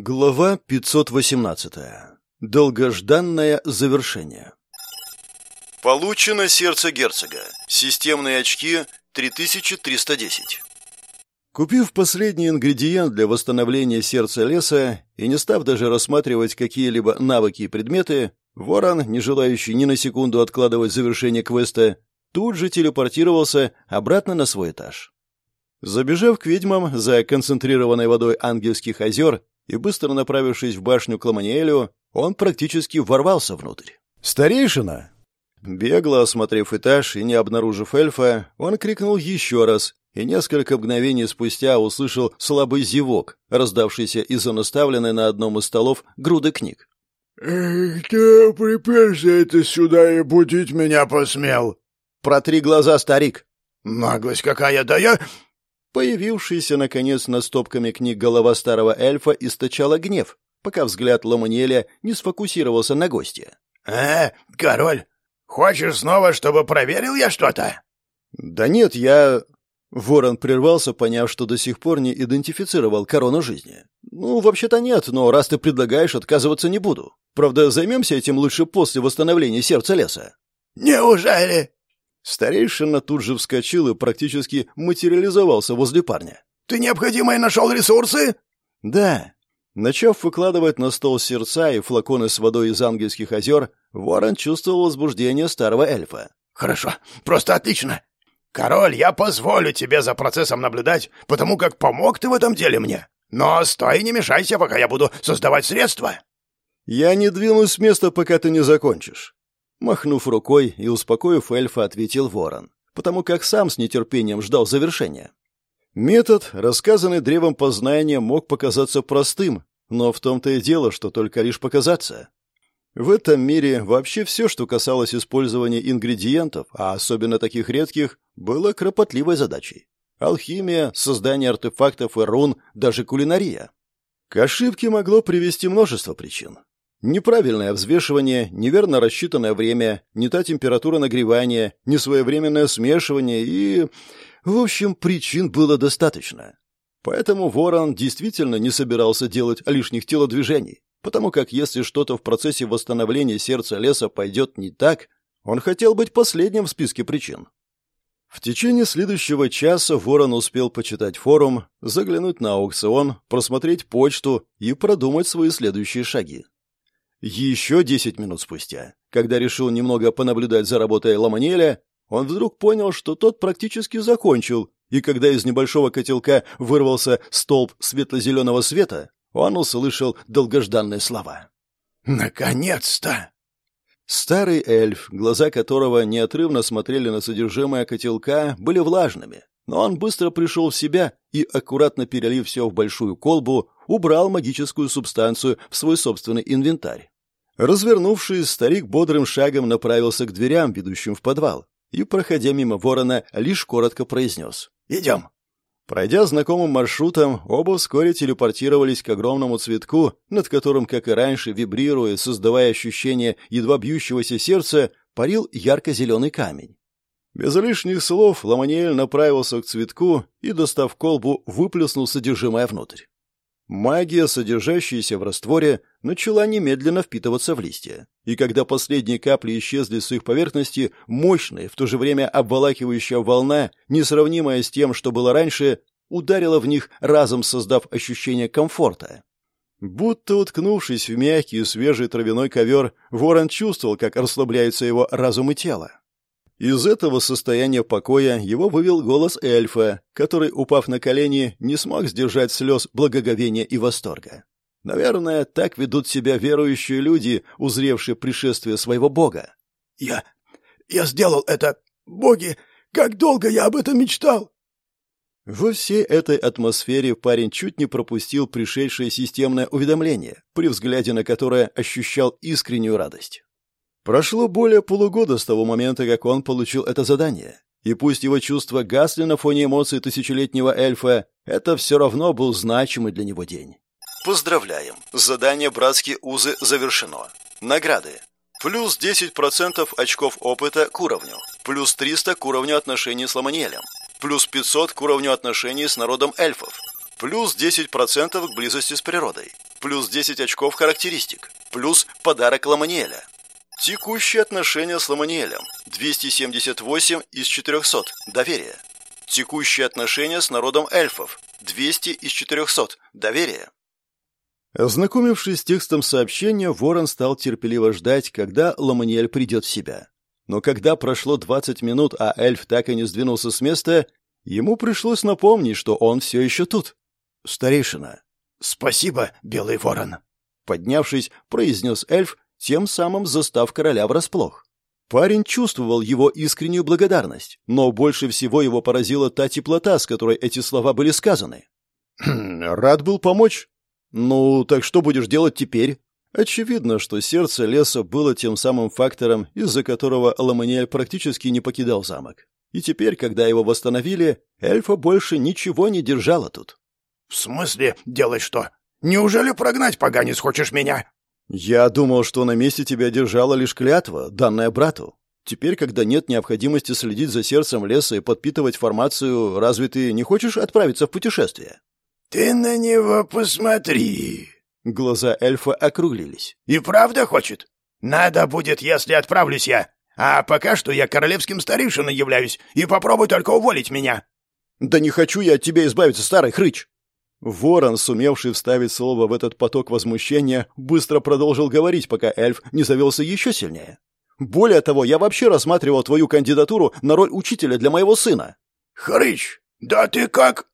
Глава 518. Долгожданное завершение. Получено сердце герцога. Системные очки 3310. Купив последний ингредиент для восстановления сердца леса и не став даже рассматривать какие-либо навыки и предметы, Ворон, не желающий ни на секунду откладывать завершение квеста, тут же телепортировался обратно на свой этаж. Забежав к ведьмам за концентрированной водой ангельских озер и быстро направившись в башню к Ламаниэлю, он практически ворвался внутрь. «Старейшина!» Бегло осмотрев этаж и не обнаружив эльфа, он крикнул еще раз и несколько мгновений спустя услышал слабый зевок, раздавшийся из-за наставленной на одном из столов груды книг. «Кто приперся это сюда и будить меня посмел?» «Протри глаза, старик!» «Наглость какая, да я...» Появившаяся, наконец, на стопками книг голова старого эльфа источала гнев, пока взгляд Ломаниэля не сфокусировался на госте. «Э, король, хочешь снова, чтобы проверил я что-то?» «Да нет, я...» Ворон прервался, поняв, что до сих пор не идентифицировал корону жизни. «Ну, вообще-то нет, но раз ты предлагаешь, отказываться не буду. Правда, займемся этим лучше после восстановления сердца леса». «Неужели?» Старейшина тут же вскочил и практически материализовался возле парня. «Ты необходимые нашел ресурсы?» «Да». Начав выкладывать на стол сердца и флаконы с водой из ангельских озер, Ворон чувствовал возбуждение старого эльфа. «Хорошо, просто отлично. Король, я позволю тебе за процессом наблюдать, потому как помог ты в этом деле мне. Но стой не мешайся, пока я буду создавать средства». «Я не двинусь с места, пока ты не закончишь. Махнув рукой и успокоив эльфа, ответил ворон, потому как сам с нетерпением ждал завершения. Метод, рассказанный древом познания, мог показаться простым, но в том-то и дело, что только лишь показаться. В этом мире вообще все, что касалось использования ингредиентов, а особенно таких редких, было кропотливой задачей. Алхимия, создание артефактов и рун, даже кулинария. К ошибке могло привести множество причин. Неправильное взвешивание, неверно рассчитанное время, не та температура нагревания, несвоевременное смешивание и... В общем, причин было достаточно. Поэтому Ворон действительно не собирался делать лишних телодвижений, потому как если что-то в процессе восстановления сердца леса пойдет не так, он хотел быть последним в списке причин. В течение следующего часа Ворон успел почитать форум, заглянуть на аукцион, просмотреть почту и продумать свои следующие шаги. Еще десять минут спустя, когда решил немного понаблюдать за работой Ламанеля, он вдруг понял, что тот практически закончил, и когда из небольшого котелка вырвался столб светло-зеленого света, он услышал долгожданные слова. «Наконец-то!» Старый эльф, глаза которого неотрывно смотрели на содержимое котелка, были влажными, но он быстро пришел в себя и, аккуратно перелив все в большую колбу, убрал магическую субстанцию в свой собственный инвентарь. Развернувшись, старик бодрым шагом направился к дверям, ведущим в подвал, и, проходя мимо ворона, лишь коротко произнес «Идем». Пройдя знакомым маршрутом, оба вскоре телепортировались к огромному цветку, над которым, как и раньше, вибрируя, создавая ощущение едва бьющегося сердца, парил ярко-зеленый камень. Без лишних слов Ламаниэль направился к цветку и, достав колбу, выплеснул содержимое внутрь. Магия, содержащаяся в растворе, начала немедленно впитываться в листья. И когда последние капли исчезли с их поверхности, мощная, в то же время обволакивающая волна, несравнимая с тем, что было раньше, ударила в них, разом создав ощущение комфорта. Будто уткнувшись в мягкий и свежий травяной ковер, ворон чувствовал, как расслабляется его разум и тело. Из этого состояния покоя его вывел голос эльфа, который, упав на колени, не смог сдержать слез благоговения и восторга. Наверное, так ведут себя верующие люди, узревшие пришествие своего бога. «Я... я сделал это! Боги! Как долго я об этом мечтал!» Во всей этой атмосфере парень чуть не пропустил пришедшее системное уведомление, при взгляде на которое ощущал искреннюю радость. Прошло более полугода с того момента, как он получил это задание. И пусть его чувства гасли на фоне эмоций тысячелетнего эльфа, это все равно был значимый для него день. Поздравляем! Задание «Братские узы» завершено. Награды. Плюс 10% очков опыта к уровню. Плюс 300 к уровню отношений с Ламаниэлем. Плюс 500 к уровню отношений с народом эльфов. Плюс 10% к близости с природой. плюс 10 очков характеристик, плюс подарок Ламаниэля. Текущие отношения с Ламаниэлем 278 из 400, доверие. Текущие отношения с народом эльфов 200 из 400, доверие. Ознакомившись с текстом сообщения, Ворон стал терпеливо ждать, когда Ламаниэль придет в себя. Но когда прошло 20 минут, а эльф так и не сдвинулся с места, ему пришлось напомнить, что он все еще тут. Старейшина. «Спасибо, Белый Ворон», — поднявшись, произнес эльф, тем самым застав короля врасплох. Парень чувствовал его искреннюю благодарность, но больше всего его поразила та теплота, с которой эти слова были сказаны. «Рад был помочь. Ну, так что будешь делать теперь?» Очевидно, что сердце леса было тем самым фактором, из-за которого Ламаниэль практически не покидал замок. И теперь, когда его восстановили, эльфа больше ничего не держало тут. «В смысле делать что? Неужели прогнать, поганец, хочешь меня?» «Я думал, что на месте тебя держала лишь клятва, данная брату. Теперь, когда нет необходимости следить за сердцем леса и подпитывать формацию, разве ты не хочешь отправиться в путешествие?» «Ты на него посмотри!» Глаза эльфа округлились. «И правда хочет? Надо будет, если отправлюсь я. А пока что я королевским старейшиной являюсь, и попробуй только уволить меня». «Да не хочу я от тебя избавиться, старый хрыч!» Ворон, сумевший вставить слово в этот поток возмущения, быстро продолжил говорить, пока эльф не завелся еще сильнее. «Более того, я вообще рассматривал твою кандидатуру на роль учителя для моего сына». «Хрыч, да ты как...»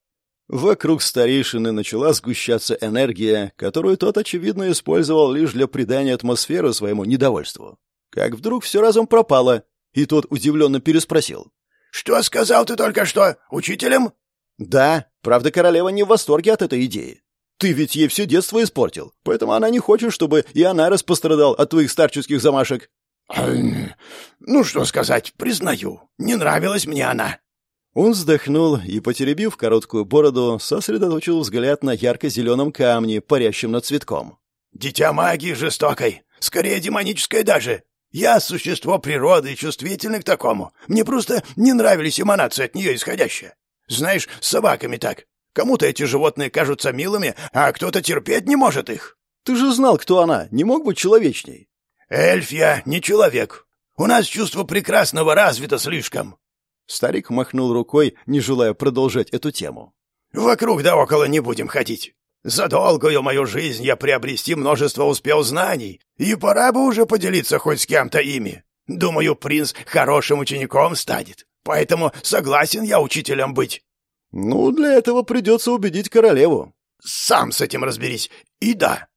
Вокруг старейшины начала сгущаться энергия, которую тот, очевидно, использовал лишь для придания атмосферы своему недовольству. Как вдруг все разом пропало, и тот удивленно переспросил. «Что сказал ты только что? Учителем?» «Да, правда, королева не в восторге от этой идеи. Ты ведь ей все детство испортил, поэтому она не хочет, чтобы и она распострадал от твоих старческих замашек». «Ну, что сказать, признаю, не нравилась мне она». Он вздохнул и, потеребив короткую бороду, сосредоточил взгляд на ярко-зеленом камне, парящем над цветком. «Дитя магии жестокой, скорее демонической даже. Я существо природы чувствительный к такому. Мне просто не нравились эманации от нее исходящие. Знаешь, с собаками так. Кому-то эти животные кажутся милыми, а кто-то терпеть не может их». «Ты же знал, кто она. Не мог быть человечней». «Эльф я, не человек. У нас чувство прекрасного развито слишком. Старик махнул рукой, не желая продолжать эту тему. «Вокруг да около не будем ходить. За долгую мою жизнь я приобрести множество успел знаний, и пора бы уже поделиться хоть с кем-то ими. Думаю, принц хорошим учеником станет, поэтому согласен я учителем быть». «Ну, для этого придется убедить королеву». «Сам с этим разберись. И да,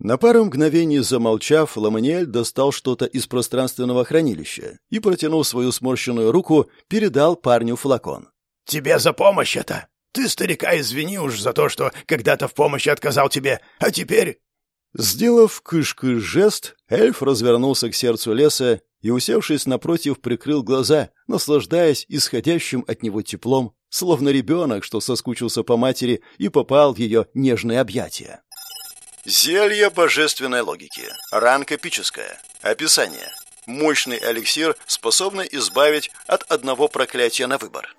на пару мгновений замолчав, Ламаниэль достал что-то из пространственного хранилища и, протянув свою сморщенную руку, передал парню флакон. «Тебе за помощь это! Ты, старика, извини уж за то, что когда-то в помощи отказал тебе, а теперь...» Сделав кыш-кыш жест, эльф развернулся к сердцу леса и, усевшись напротив, прикрыл глаза, наслаждаясь исходящим от него теплом, словно ребенок, что соскучился по матери и попал в ее нежные объятия. Зелье божественной логики. Ранг эпическая. Описание. Мощный эликсир, способный избавить от одного проклятия на выбор.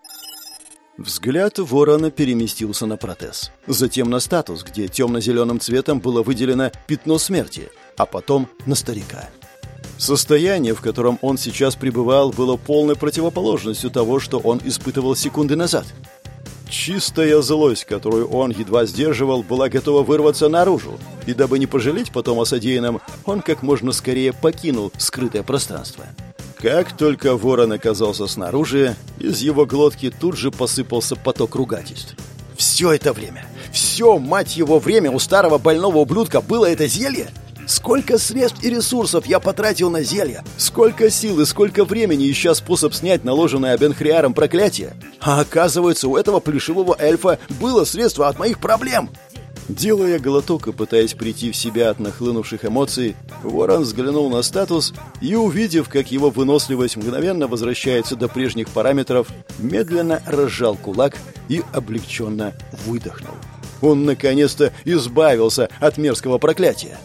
Взгляд ворона переместился на протез. Затем на статус, где темно-зеленым цветом было выделено пятно смерти, а потом на старика. Состояние, в котором он сейчас пребывал, было полной противоположностью того, что он испытывал секунды назад. Чистая злость, которую он едва сдерживал, была готова вырваться наружу, и дабы не пожалеть потом о содеянном, он как можно скорее покинул скрытое пространство. Как только ворон оказался снаружи, из его глотки тут же посыпался поток ругательств. «Все это время, все, мать его, время у старого больного ублюдка было это зелье?» Сколько средств и ресурсов я потратил на зелья? Сколько сил и сколько времени ища способ снять наложенное Абенхриаром проклятие? А оказывается, у этого плешивого эльфа было средство от моих проблем. Делая глоток и пытаясь прийти в себя от нахлынувших эмоций, Ворон взглянул на статус и, увидев, как его выносливость мгновенно возвращается до прежних параметров, медленно разжал кулак и облегченно выдохнул. Он наконец-то избавился от мерзкого проклятия.